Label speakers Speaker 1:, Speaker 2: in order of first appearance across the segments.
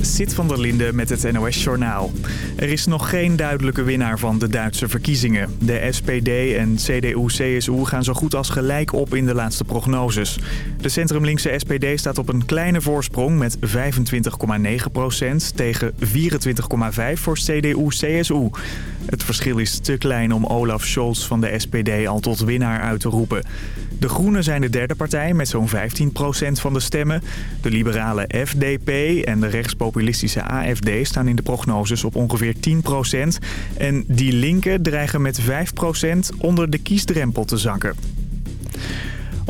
Speaker 1: Sit van der Linde met het NOS-journaal. Er is nog geen duidelijke winnaar van de Duitse verkiezingen. De SPD en CDU-CSU gaan zo goed als gelijk op in de laatste prognoses. De centrumlinkse SPD staat op een kleine voorsprong met 25,9% tegen 24,5 voor CDU-CSU. Het verschil is te klein om Olaf Scholz van de SPD al tot winnaar uit te roepen. De Groenen zijn de derde partij met zo'n 15% van de stemmen. De liberale FDP en de rechtspopulistische AFD staan in de prognoses op ongeveer 10% En die linken dreigen met 5% onder de kiesdrempel te zakken.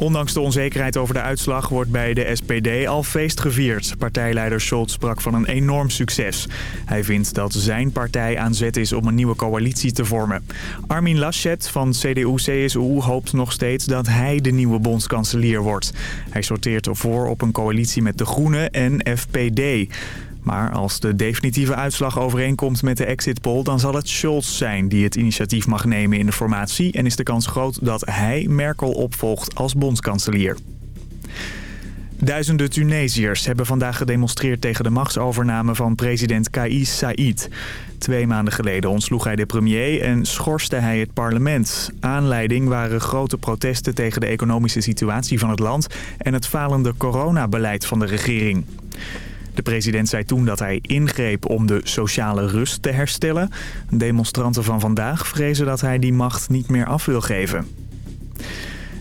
Speaker 1: Ondanks de onzekerheid over de uitslag wordt bij de SPD al feest gevierd. Partijleider Scholz sprak van een enorm succes. Hij vindt dat zijn partij aan zet is om een nieuwe coalitie te vormen. Armin Laschet van CDU-CSU hoopt nog steeds dat hij de nieuwe bondskanselier wordt. Hij sorteert voor op een coalitie met de Groenen en FPD. Maar als de definitieve uitslag overeenkomt met de exit poll... dan zal het Scholz zijn die het initiatief mag nemen in de formatie... en is de kans groot dat hij Merkel opvolgt als bondskanselier. Duizenden Tunesiërs hebben vandaag gedemonstreerd tegen de machtsovername van president Kais Said. Twee maanden geleden ontsloeg hij de premier en schorste hij het parlement. Aanleiding waren grote protesten tegen de economische situatie van het land... en het falende coronabeleid van de regering. De president zei toen dat hij ingreep om de sociale rust te herstellen. Demonstranten van vandaag vrezen dat hij die macht niet meer af wil geven.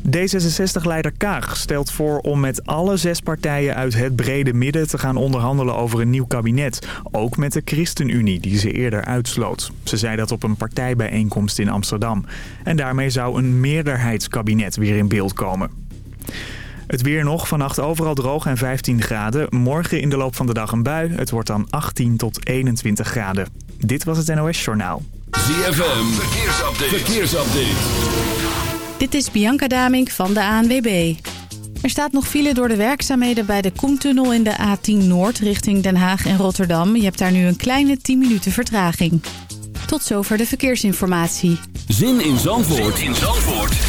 Speaker 1: D66-leider Kaag stelt voor om met alle zes partijen uit het brede midden te gaan onderhandelen over een nieuw kabinet. Ook met de ChristenUnie, die ze eerder uitsloot. Ze zei dat op een partijbijeenkomst in Amsterdam. En daarmee zou een meerderheidskabinet weer in beeld komen. Het weer nog, vannacht overal droog en 15 graden. Morgen in de loop van de dag een bui. Het wordt dan 18 tot 21 graden. Dit was het NOS Journaal.
Speaker 2: ZFM, verkeersupdate. verkeersupdate.
Speaker 3: Dit is Bianca Damink van de ANWB. Er staat nog file door de werkzaamheden bij de Koentunnel in de A10 Noord richting Den Haag en Rotterdam. Je hebt daar nu een kleine 10 minuten vertraging. Tot zover de verkeersinformatie.
Speaker 2: Zin in Zandvoort, zin in Zandvoort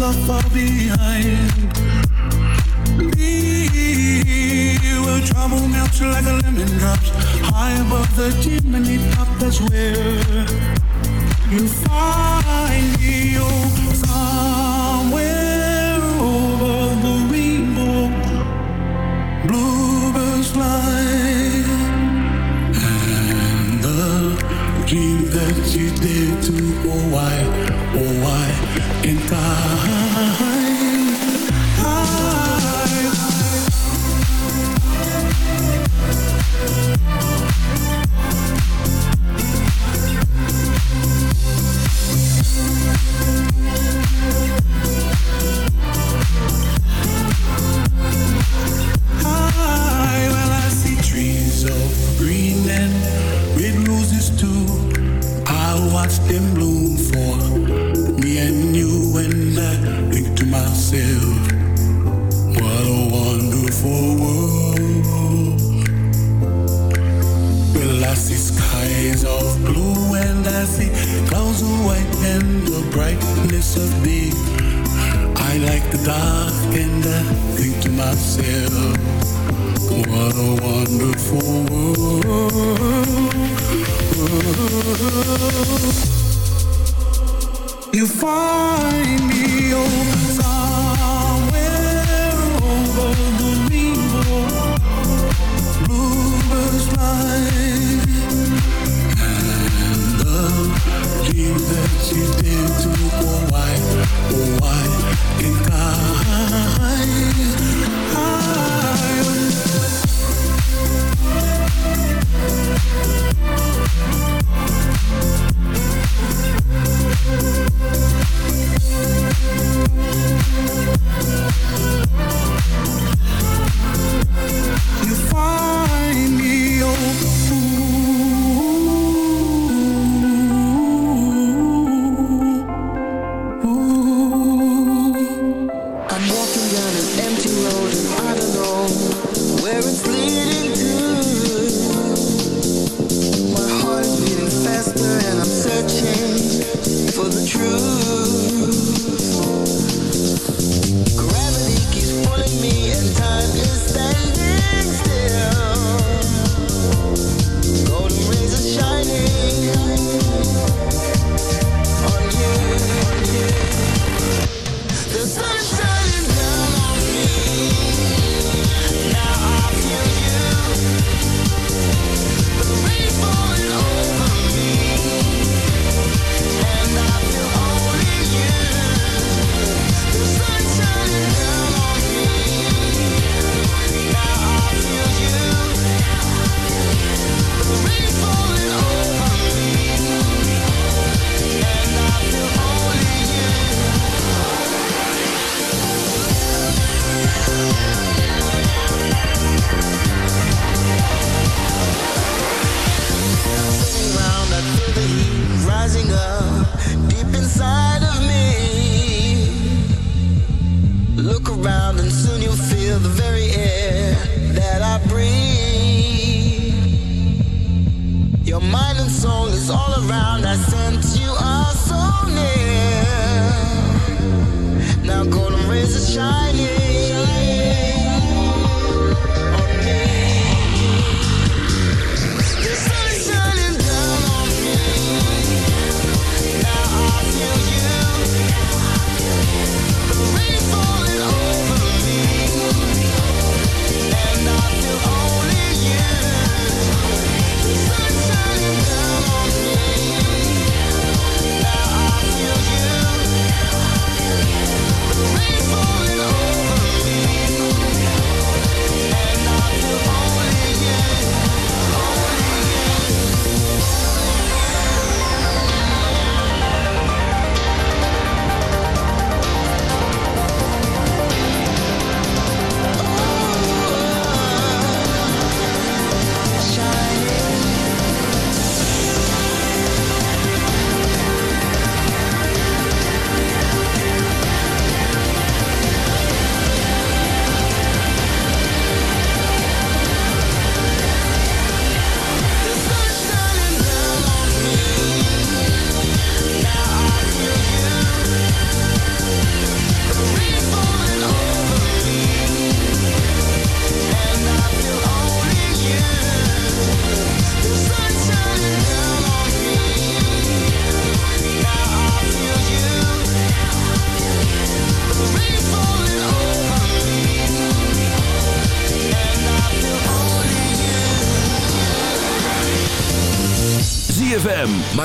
Speaker 2: are far behind. We will trouble melt like a lemon
Speaker 4: drops high above the chimney
Speaker 2: top. That's where you find me. Oh, somewhere over the rainbow, bluebirds fly,
Speaker 4: and the dream that you did to. Oh, why, oh, why? Myself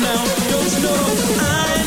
Speaker 4: Now. Don't you know I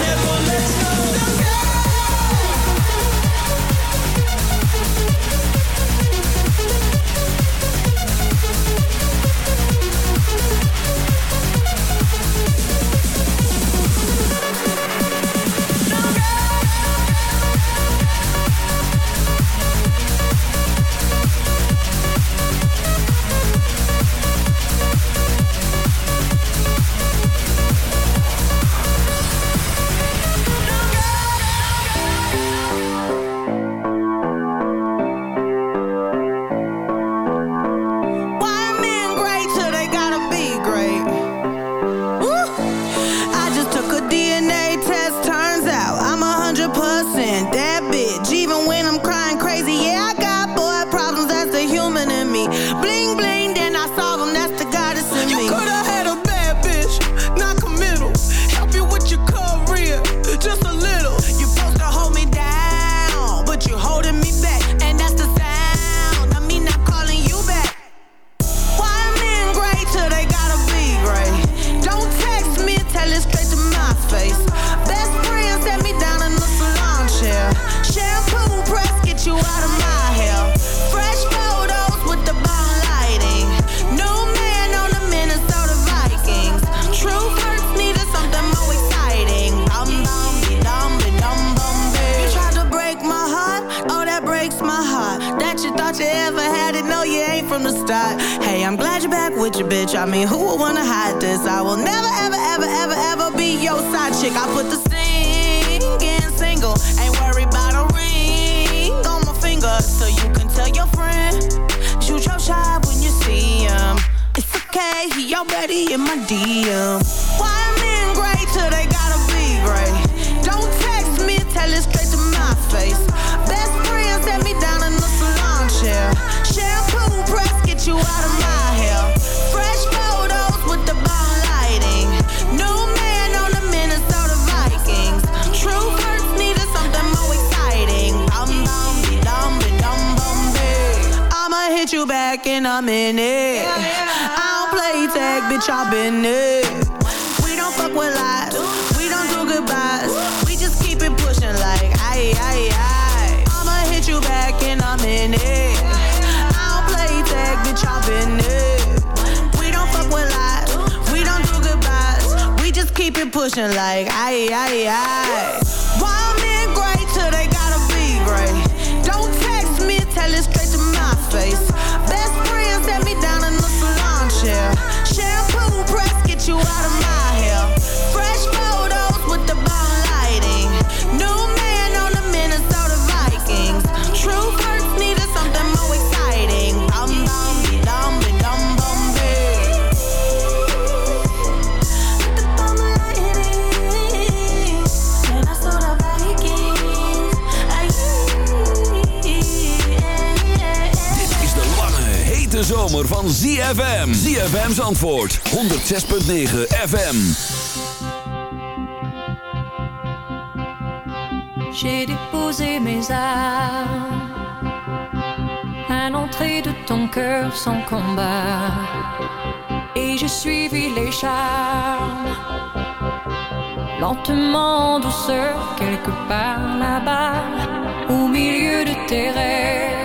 Speaker 2: van ZFM. ZFM's antwoord. 106.9 FM.
Speaker 5: J'ai déposé mes armes à l'entrée de ton cœur sans combat. Et je suivi les charmes. Lentement, douceur, quelque part là-bas, au milieu de tes rêves.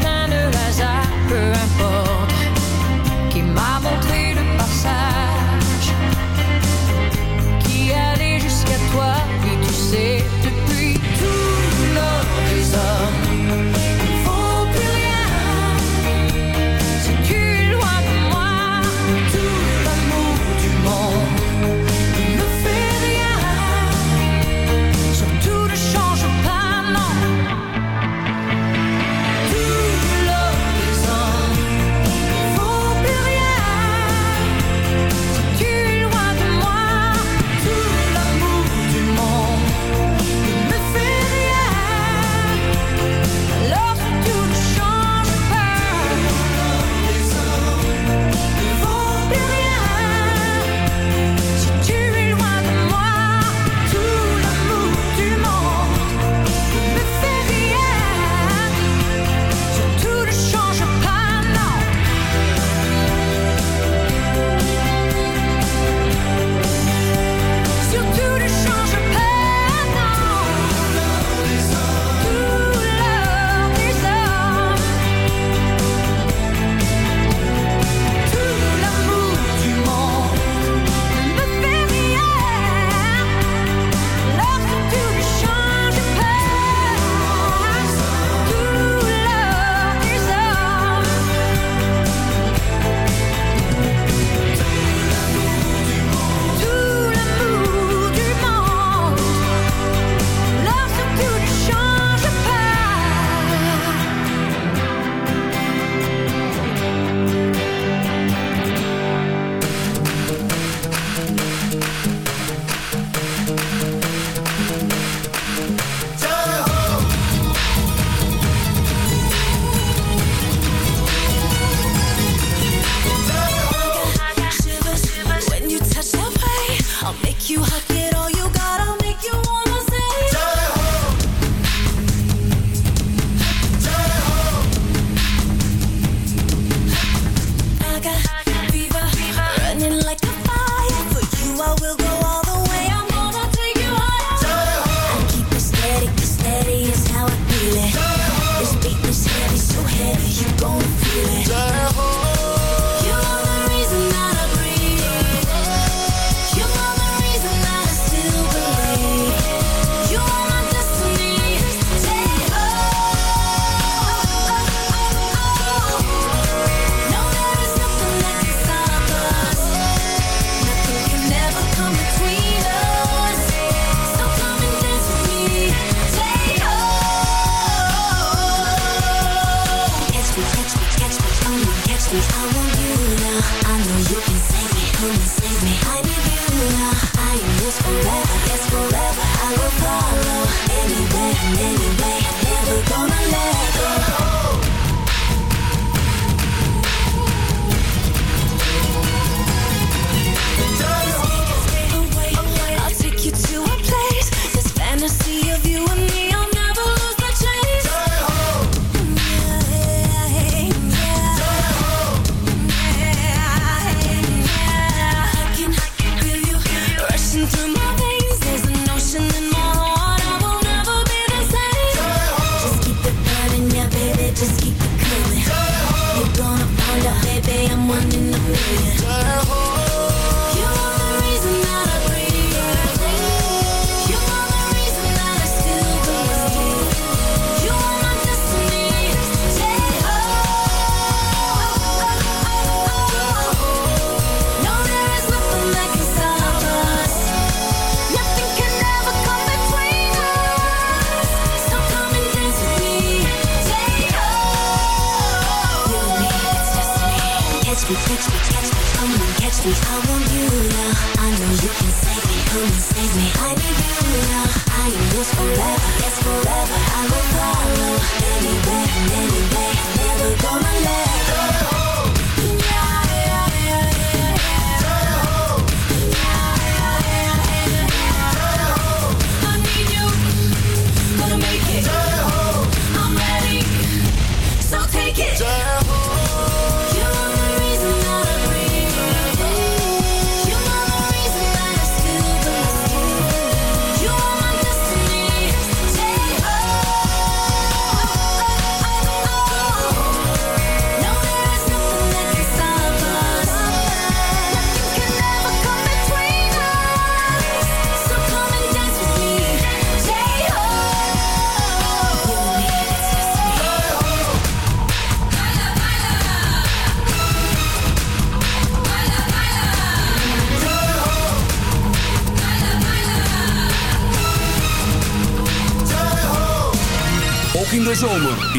Speaker 6: stand her as I am.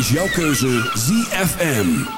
Speaker 7: Is
Speaker 6: jouw keuze ZFM.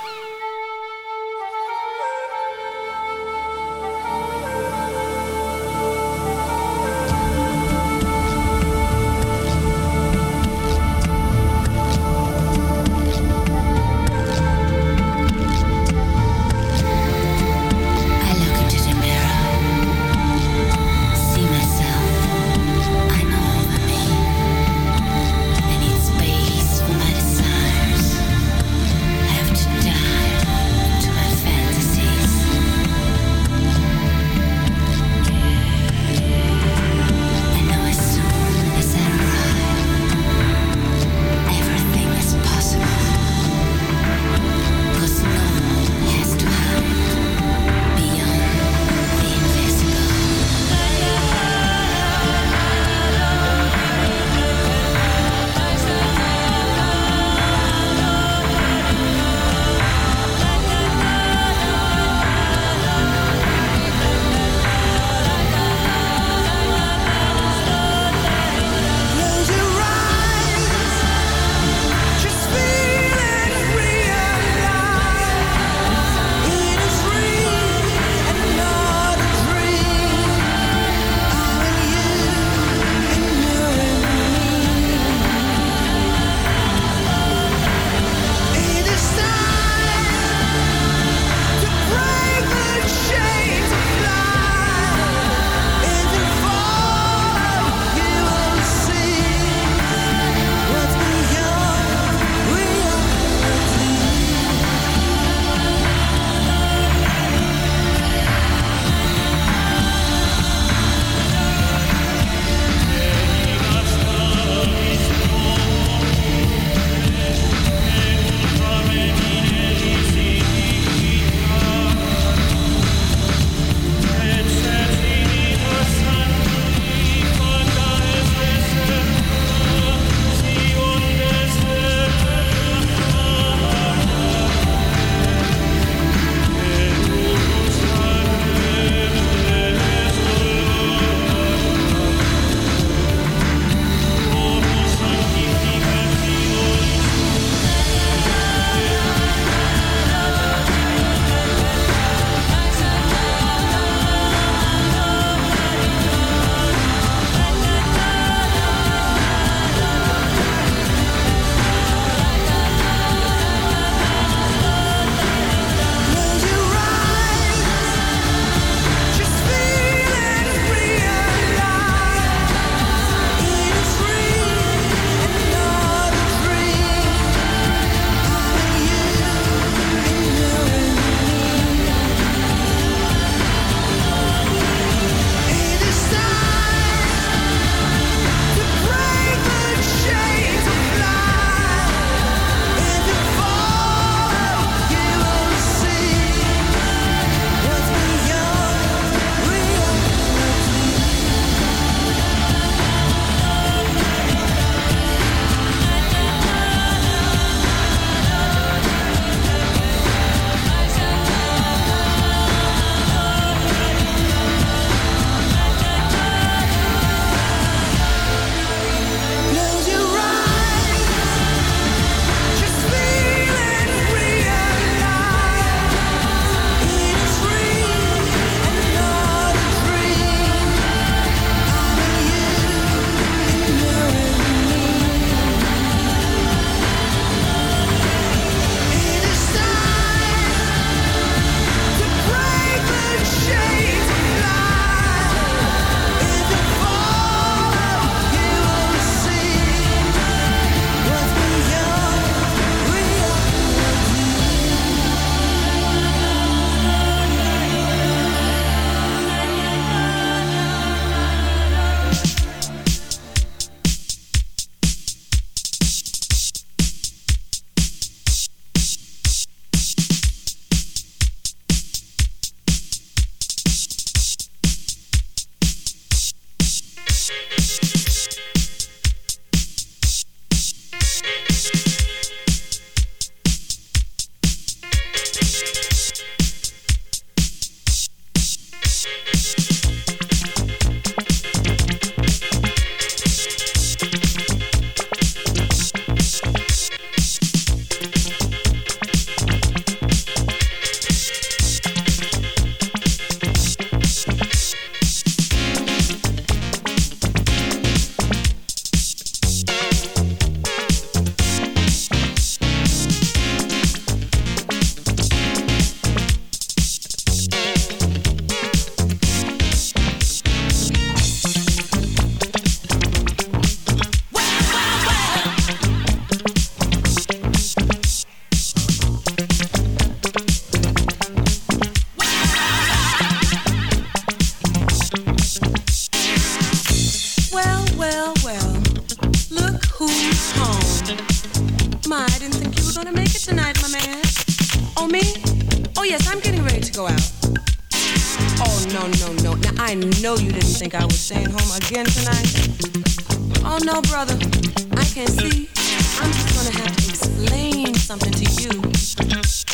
Speaker 7: to
Speaker 8: you.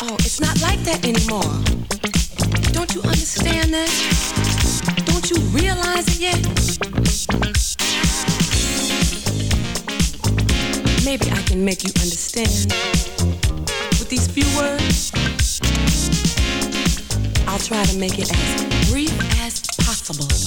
Speaker 8: Oh, it's not like that anymore. Don't you understand that? Don't you realize it yet? Maybe I can make you understand with these few words. I'll try to make it as brief as possible.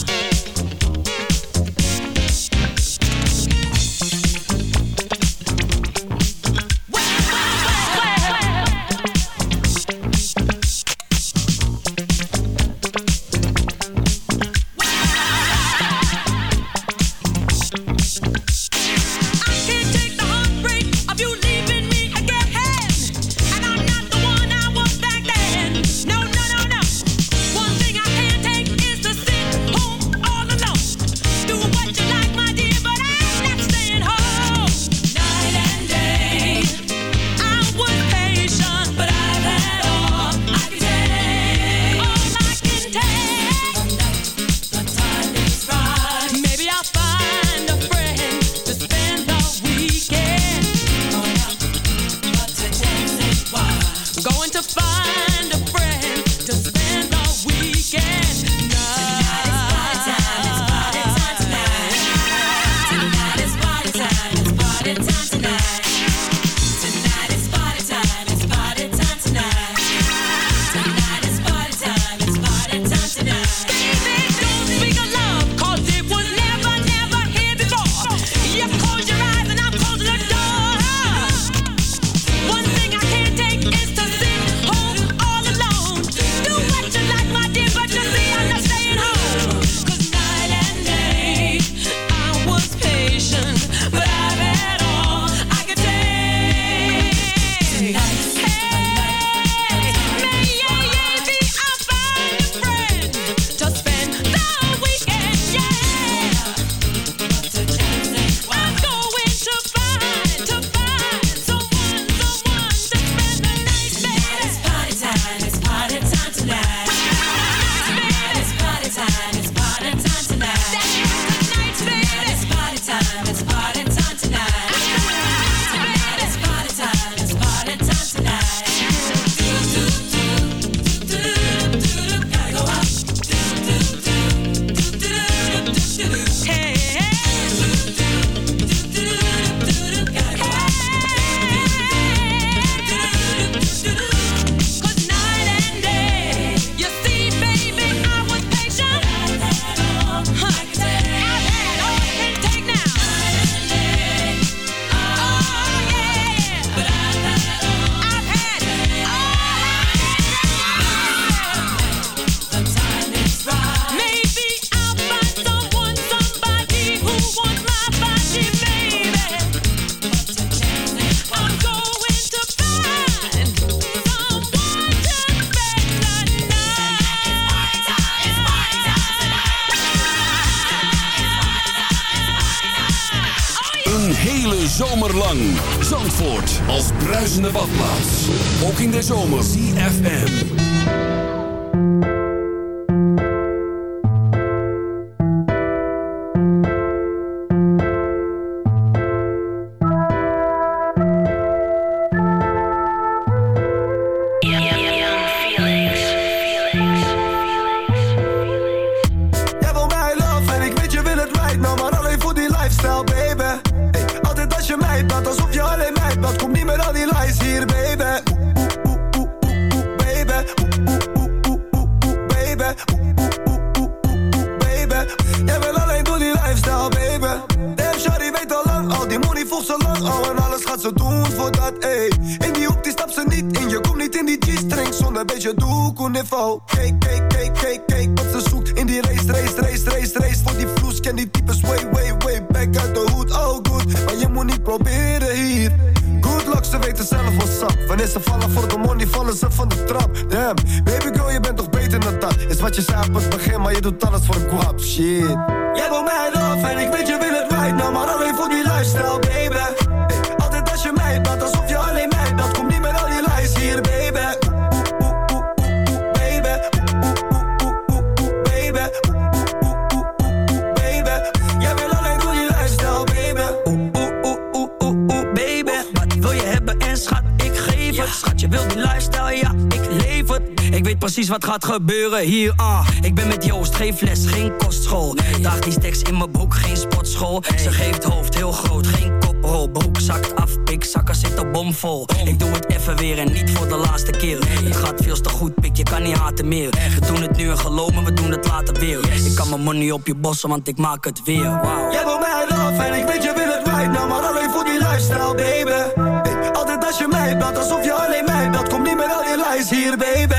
Speaker 9: kniffel. Kijk, kijk, kijk, kijk, kijk wat ze zoekt in die race, race, race, race, race. Voor die vloes ken die types way, way, way back out de hood Oh good maar je moet niet proberen hier. Good luck, ze weten zelf wat sap. Wanneer ze vallen voor de money, vallen ze van de trap. Damn, baby girl, je bent toch beter dan dat. Is wat je zei op het begin, maar je doet alles voor de. Shit.
Speaker 10: Precies wat gaat gebeuren hier, ah. Ik ben met Joost, geen fles, geen kostschool. Daag die steks in mijn broek, geen sportschool. Ze geeft hoofd heel groot, geen koprol. Broek zakt af, pikzakken zitten bomvol. Ik doe het even weer en niet voor de laatste keer. Het gaat veel te goed, pik, je kan niet haten meer. We doen het nu en geloof me, we doen het later weer. Ik kan mijn money op je bossen, want ik maak het weer, wow
Speaker 9: Jij wil mij love en ik weet je wil het right now Maar alleen voor die lifestyle, baby. Altijd als je mij belt, alsof je alleen mij belt. Kom niet met al je lies hier, Baby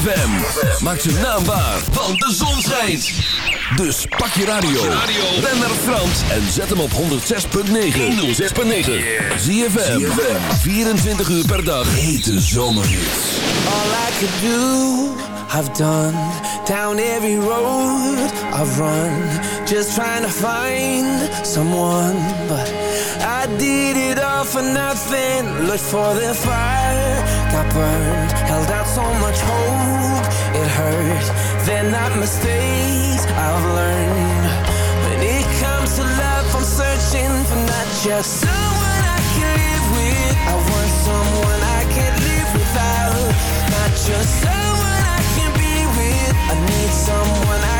Speaker 7: ZFM. Maak zijn naam waar, want de zon schijnt. Dus pak je radio. Ben naar Frans en zet hem op 106.9. 106.9. ZFM. 24 uur per dag. Hete zomerhits.
Speaker 11: All I could do, I've done Down every road I've run Just trying to find someone But I did it all for nothing Looked for the fire Got burned Held out so much hope. It hurt. They're not mistakes I've learned. When it comes to love I'm searching for not just someone I can live with. I want someone I can't live without. Not just someone I can be with. I need someone I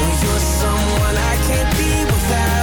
Speaker 11: you're someone I can't be without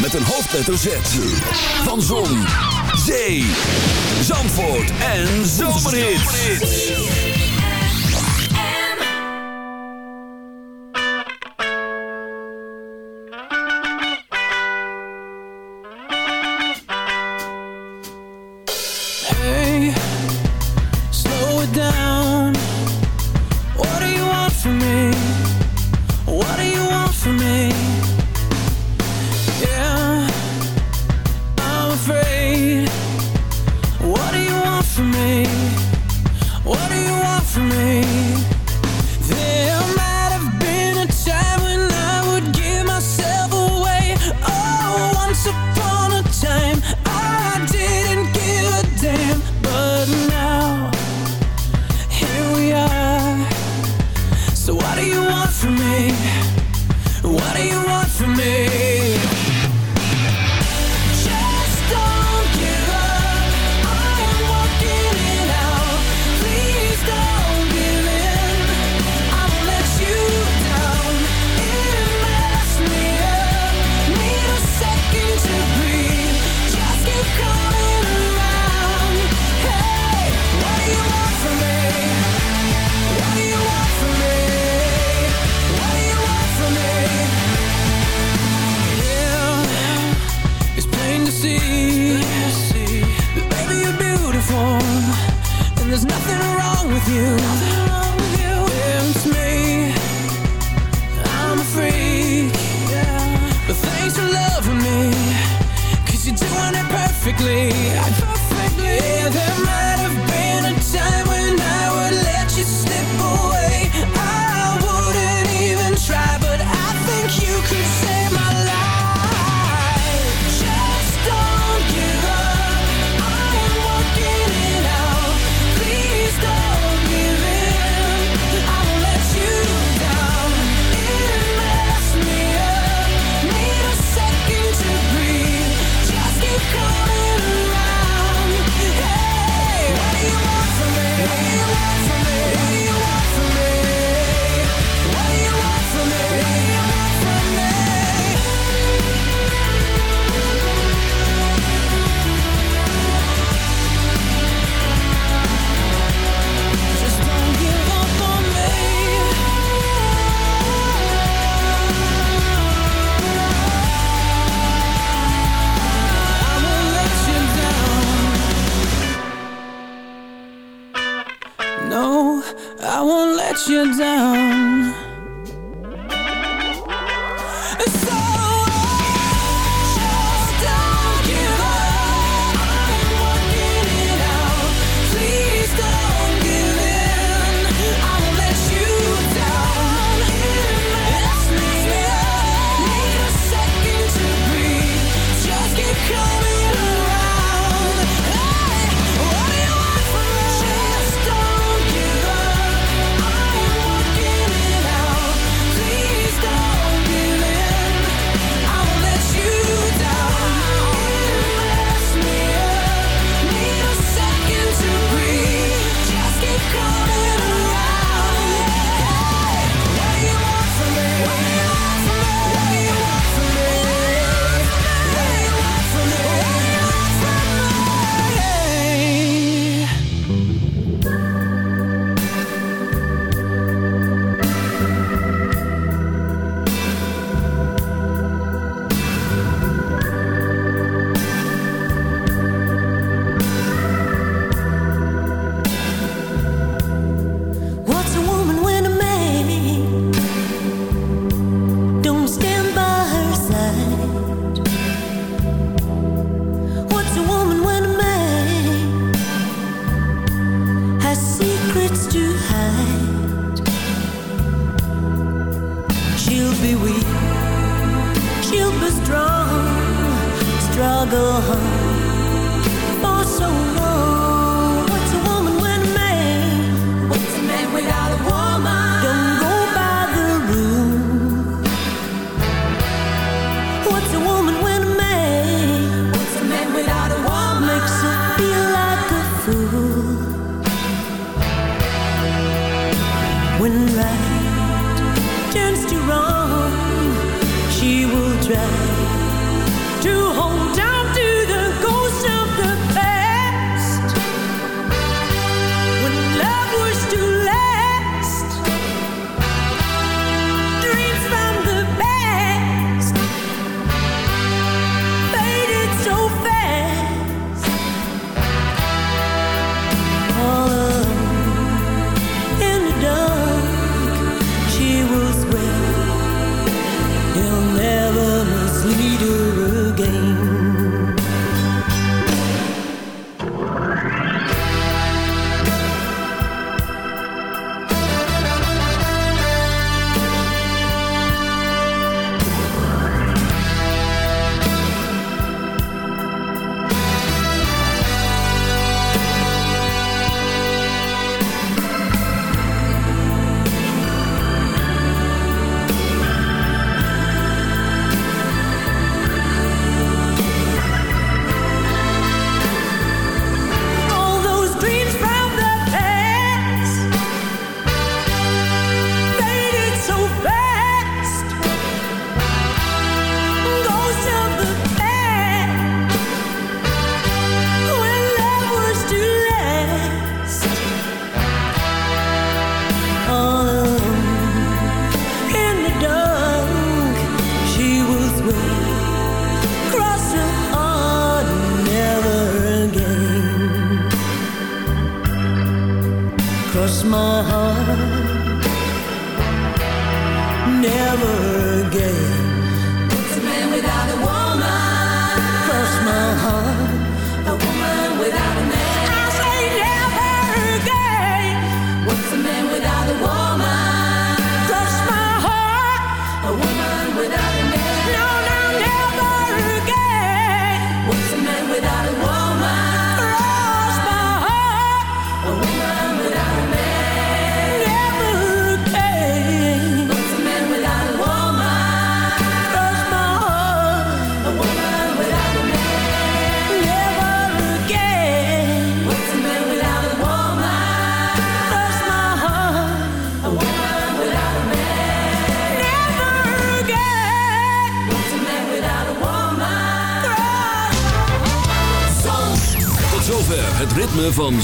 Speaker 7: Met een hoofdletter Z. Van Zon,
Speaker 2: Zee, Zandvoort en Zomerhits.
Speaker 8: down